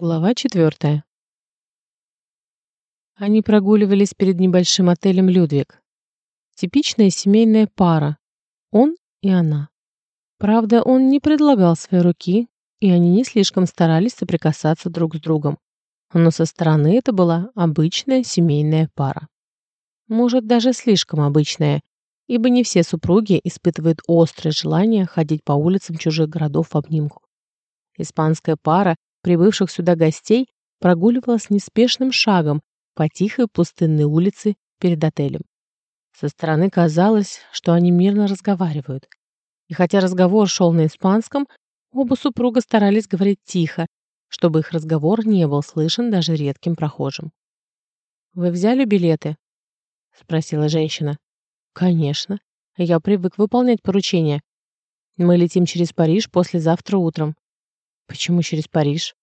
Глава четвертая. Они прогуливались перед небольшим отелем «Людвиг». Типичная семейная пара. Он и она. Правда, он не предлагал своей руки, и они не слишком старались соприкасаться друг с другом. Но со стороны это была обычная семейная пара. Может, даже слишком обычная, ибо не все супруги испытывают острое желание ходить по улицам чужих городов в обнимку. Испанская пара прибывших сюда гостей прогуливалась неспешным шагом по тихой пустынной улице перед отелем. Со стороны казалось, что они мирно разговаривают. И хотя разговор шел на испанском, оба супруга старались говорить тихо, чтобы их разговор не был слышен даже редким прохожим. «Вы взяли билеты?» — спросила женщина. «Конечно. Я привык выполнять поручения. Мы летим через Париж послезавтра утром. Почему через Париж?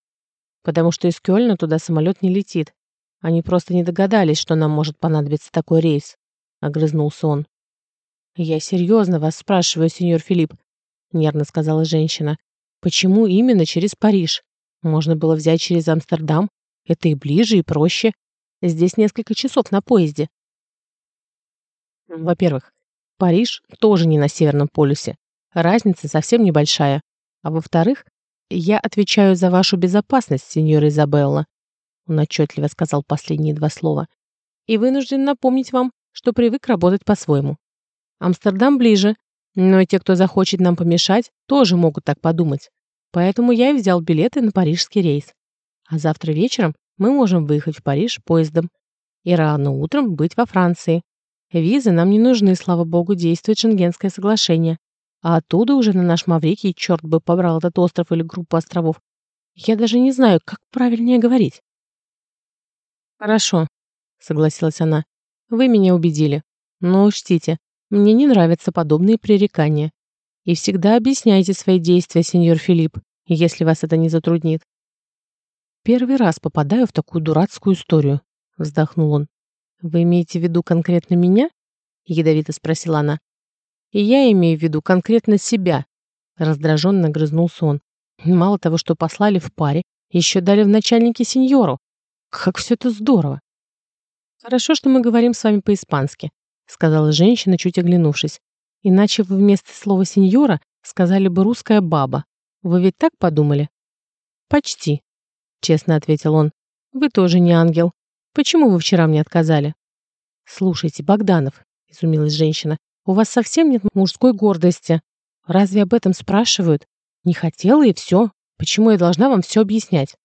Потому что из Кёльна туда самолет не летит. Они просто не догадались, что нам может понадобиться такой рейс. Огрызнулся он. Я серьезно вас спрашиваю, сеньор Филипп, нервно сказала женщина. Почему именно через Париж? Можно было взять через Амстердам. Это и ближе, и проще. Здесь несколько часов на поезде. Во-первых, Париж тоже не на Северном полюсе. Разница совсем небольшая. А во-вторых, «Я отвечаю за вашу безопасность, сеньора Изабелла», он отчетливо сказал последние два слова, «и вынужден напомнить вам, что привык работать по-своему. Амстердам ближе, но те, кто захочет нам помешать, тоже могут так подумать. Поэтому я и взял билеты на парижский рейс. А завтра вечером мы можем выехать в Париж поездом и рано утром быть во Франции. Визы нам не нужны, слава богу, действует Шенгенское соглашение. А оттуда уже на наш Маврикий черт бы побрал этот остров или группу островов. Я даже не знаю, как правильнее говорить. Хорошо, согласилась она. Вы меня убедили. Но учтите, мне не нравятся подобные пререкания. И всегда объясняйте свои действия, сеньор Филипп, если вас это не затруднит. Первый раз попадаю в такую дурацкую историю, вздохнул он. Вы имеете в виду конкретно меня? ядовито спросила она. И я имею в виду конкретно себя. Раздраженно грызнулся он. Мало того, что послали в паре, еще дали в начальнике сеньору. Как все это здорово. Хорошо, что мы говорим с вами по-испански, сказала женщина, чуть оглянувшись. Иначе вы вместо слова сеньора сказали бы русская баба. Вы ведь так подумали? Почти, честно ответил он. Вы тоже не ангел. Почему вы вчера мне отказали? Слушайте, Богданов, изумилась женщина, у вас совсем нет мужской гордости. Разве об этом спрашивают? Не хотела и все. Почему я должна вам все объяснять?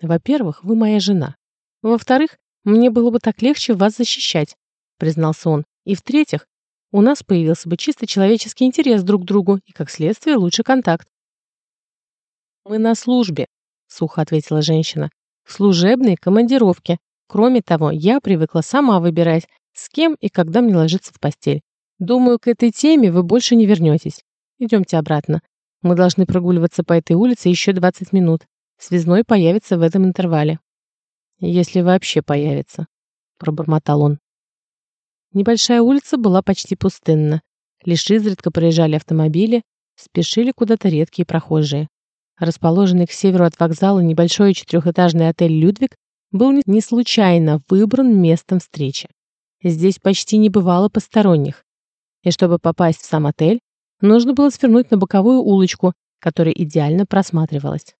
Во-первых, вы моя жена. Во-вторых, мне было бы так легче вас защищать, признался он. И в-третьих, у нас появился бы чисто человеческий интерес друг к другу и, как следствие, лучший контакт. «Мы на службе», — сухо ответила женщина. «В служебной командировке. Кроме того, я привыкла сама выбирать, с кем и когда мне ложиться в постель. Думаю, к этой теме вы больше не вернетесь. Идемте обратно. Мы должны прогуливаться по этой улице еще 20 минут. Связной появится в этом интервале. Если вообще появится, пробормотал он. Небольшая улица была почти пустынна. Лишь изредка проезжали автомобили, спешили куда-то редкие прохожие. Расположенный к северу от вокзала небольшой четырехэтажный отель «Людвиг» был не случайно выбран местом встречи. Здесь почти не бывало посторонних и чтобы попасть в сам отель, нужно было свернуть на боковую улочку, которая идеально просматривалась.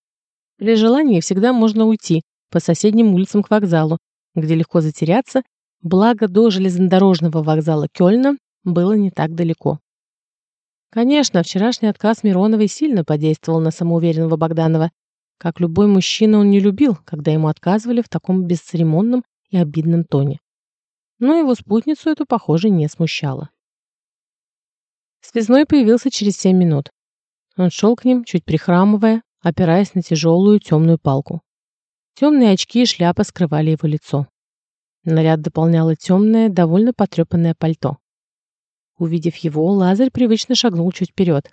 При желании всегда можно уйти по соседним улицам к вокзалу, где легко затеряться, благо до железнодорожного вокзала Кёльна было не так далеко. Конечно, вчерашний отказ Мироновой сильно подействовал на самоуверенного Богданова. Как любой мужчина, он не любил, когда ему отказывали в таком бесцеремонном и обидном тоне. Но его спутницу это, похоже, не смущало. Связной появился через семь минут. Он шел к ним, чуть прихрамывая, опираясь на тяжелую темную палку. Темные очки и шляпа скрывали его лицо. Наряд дополняло темное, довольно потрепанное пальто. Увидев его, Лазарь привычно шагнул чуть вперед.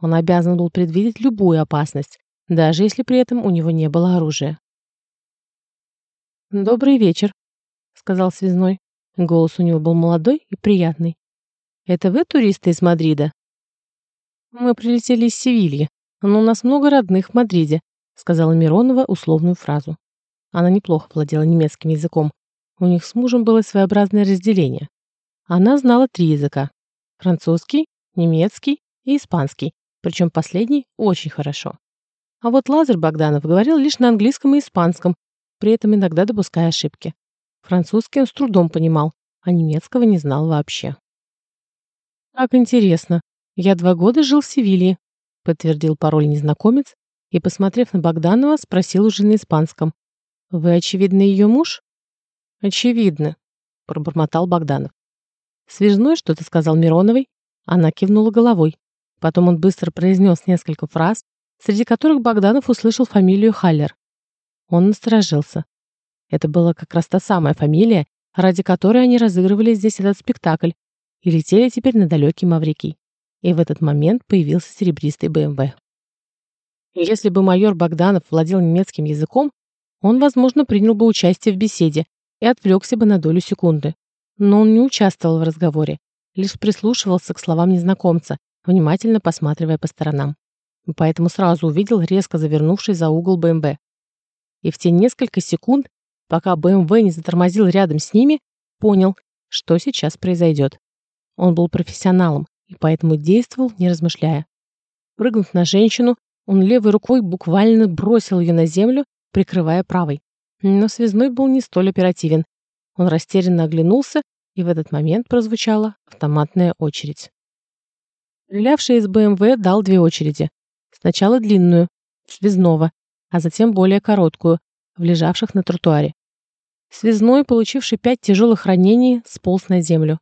Он обязан был предвидеть любую опасность, даже если при этом у него не было оружия. «Добрый вечер», — сказал связной. Голос у него был молодой и приятный. Это вы туристы из Мадрида? Мы прилетели из Севильи, но у нас много родных в Мадриде, сказала Миронова условную фразу. Она неплохо владела немецким языком. У них с мужем было своеобразное разделение. Она знала три языка. Французский, немецкий и испанский, причем последний очень хорошо. А вот Лазарь Богданов говорил лишь на английском и испанском, при этом иногда допуская ошибки. Французский он с трудом понимал, а немецкого не знал вообще. «Как интересно. Я два года жил в Севилье», подтвердил пароль незнакомец и, посмотрев на Богданова, спросил уже на испанском. «Вы, очевидно, ее муж?» «Очевидно», пробормотал Богданов. «Связной что-то сказал Мироновой?» Она кивнула головой. Потом он быстро произнес несколько фраз, среди которых Богданов услышал фамилию Халлер. Он насторожился. Это была как раз та самая фамилия, ради которой они разыгрывали здесь этот спектакль и летели теперь на далекий Маврикий. И в этот момент появился серебристый БМВ. Если бы майор Богданов владел немецким языком, он, возможно, принял бы участие в беседе и отвлекся бы на долю секунды. Но он не участвовал в разговоре, лишь прислушивался к словам незнакомца, внимательно посматривая по сторонам. Поэтому сразу увидел резко завернувший за угол БМВ. И в те несколько секунд, пока БМВ не затормозил рядом с ними, понял, что сейчас произойдет. Он был профессионалом и поэтому действовал, не размышляя. Прыгнув на женщину, он левой рукой буквально бросил ее на землю, прикрывая правой. Но связной был не столь оперативен. Он растерянно оглянулся, и в этот момент прозвучала автоматная очередь. Стрелявший из БМВ дал две очереди. Сначала длинную, связного, а затем более короткую, в лежавших на тротуаре. Связной, получивший пять тяжелых ранений, сполз на землю.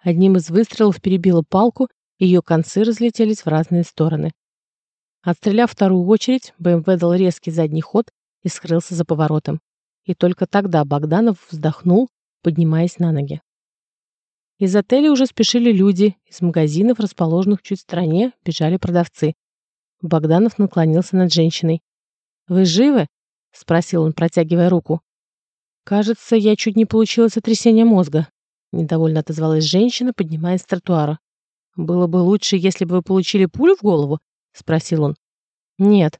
Одним из выстрелов перебило палку, ее концы разлетелись в разные стороны. Отстреляв вторую очередь, БМВ дал резкий задний ход и скрылся за поворотом. И только тогда Богданов вздохнул, поднимаясь на ноги. Из отеля уже спешили люди, из магазинов, расположенных чуть в стороне, бежали продавцы. Богданов наклонился над женщиной. «Вы живы?» — спросил он, протягивая руку. «Кажется, я чуть не получила сотрясение мозга», — недовольно отозвалась женщина, поднимаясь с тротуара. «Было бы лучше, если бы вы получили пулю в голову?» — спросил он. «Нет».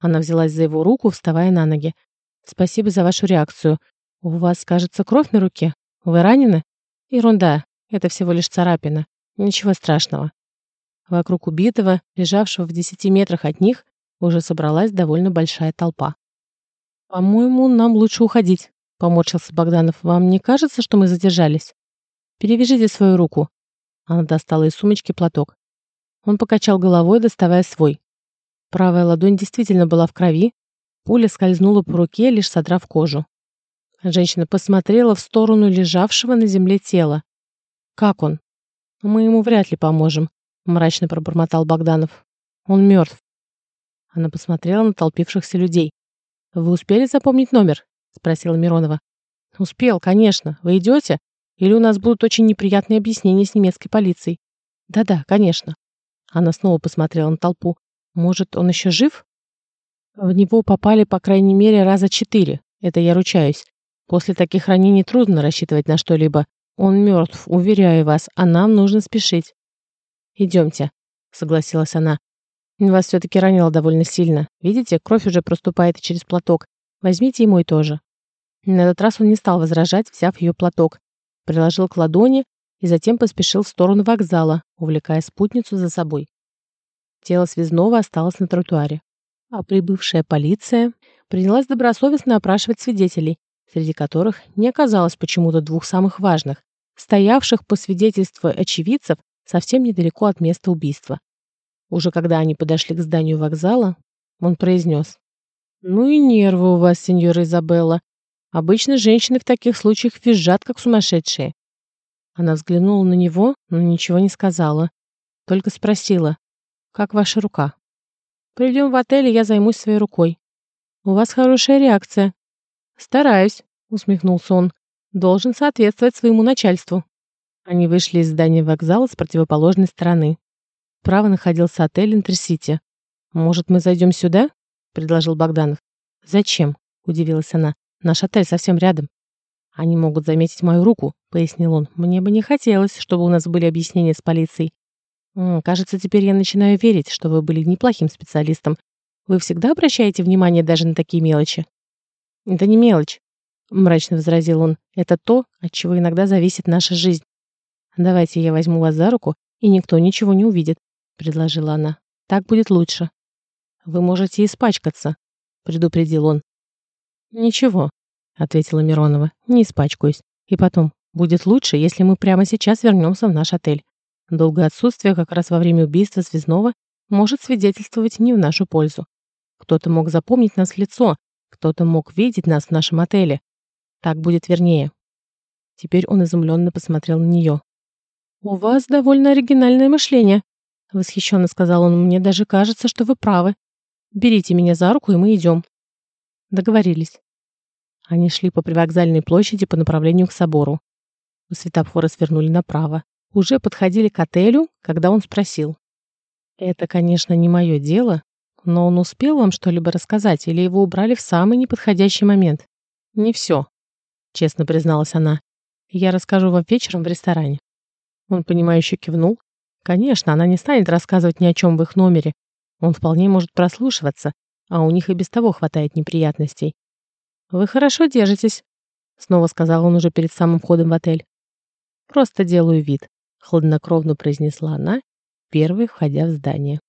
Она взялась за его руку, вставая на ноги. «Спасибо за вашу реакцию. У вас, кажется, кровь на руке. Вы ранены?» «Ерунда. Это всего лишь царапина. Ничего страшного». Вокруг убитого, лежавшего в десяти метрах от них, уже собралась довольно большая толпа. «По-моему, нам лучше уходить», — поморщился Богданов. «Вам не кажется, что мы задержались?» «Перевяжите свою руку». Она достала из сумочки платок. Он покачал головой, доставая свой. Правая ладонь действительно была в крови. Пуля скользнула по руке, лишь содрав кожу. Женщина посмотрела в сторону лежавшего на земле тела. «Как он?» «Мы ему вряд ли поможем мрачно пробормотал Богданов. Он мертв. Она посмотрела на толпившихся людей. Вы успели запомнить номер? спросила Миронова. Успел, конечно. Вы идете? Или у нас будут очень неприятные объяснения с немецкой полицией? Да-да, конечно. Она снова посмотрела на толпу. Может, он еще жив? В него попали, по крайней мере, раза четыре. Это я ручаюсь. После таких ранений трудно рассчитывать на что-либо. Он мертв, уверяю вас, а нам нужно спешить. «Идемте», — согласилась она. «Вас все-таки ранило довольно сильно. Видите, кровь уже проступает через платок. Возьмите и мой тоже». На этот раз он не стал возражать, взяв ее платок. Приложил к ладони и затем поспешил в сторону вокзала, увлекая спутницу за собой. Тело связного осталось на тротуаре. А прибывшая полиция принялась добросовестно опрашивать свидетелей, среди которых не оказалось почему-то двух самых важных, стоявших по свидетельству очевидцев совсем недалеко от места убийства. Уже когда они подошли к зданию вокзала, он произнес. «Ну и нервы у вас, сеньора Изабелла. Обычно женщины в таких случаях визжат, как сумасшедшие». Она взглянула на него, но ничего не сказала. Только спросила, «Как ваша рука?» «Придем в отель, и я займусь своей рукой». «У вас хорошая реакция». «Стараюсь», — усмехнулся он. «Должен соответствовать своему начальству». Они вышли из здания вокзала с противоположной стороны. Справа находился отель Интерсити. «Может, мы зайдем сюда?» — предложил Богданов. «Зачем?» — удивилась она. «Наш отель совсем рядом». «Они могут заметить мою руку», — пояснил он. «Мне бы не хотелось, чтобы у нас были объяснения с полицией. М -м, кажется, теперь я начинаю верить, что вы были неплохим специалистом. Вы всегда обращаете внимание даже на такие мелочи?» «Это не мелочь», — мрачно возразил он. «Это то, от чего иногда зависит наша жизнь. Давайте я возьму вас за руку, и никто ничего не увидит», — предложила она. «Так будет лучше». «Вы можете испачкаться», — предупредил он. «Ничего», — ответила Миронова, — «не испачкаюсь. И потом, будет лучше, если мы прямо сейчас вернемся в наш отель. Долгое отсутствие как раз во время убийства Связного может свидетельствовать не в нашу пользу. Кто-то мог запомнить нас в лицо, кто-то мог видеть нас в нашем отеле. Так будет вернее. Теперь он изумленно посмотрел на нее. «У вас довольно оригинальное мышление», — восхищенно сказал он. «Мне даже кажется, что вы правы. Берите меня за руку, и мы идем». Договорились. Они шли по привокзальной площади по направлению к собору. У светофора свернули направо. Уже подходили к отелю, когда он спросил. «Это, конечно, не мое дело, но он успел вам что-либо рассказать или его убрали в самый неподходящий момент?» «Не все», — честно призналась она. «Я расскажу вам вечером в ресторане». Он, понимающе кивнул. «Конечно, она не станет рассказывать ни о чем в их номере. Он вполне может прослушиваться, а у них и без того хватает неприятностей. «Вы хорошо держитесь», — снова сказал он уже перед самым входом в отель. «Просто делаю вид», — хладнокровно произнесла она, первой входя в здание.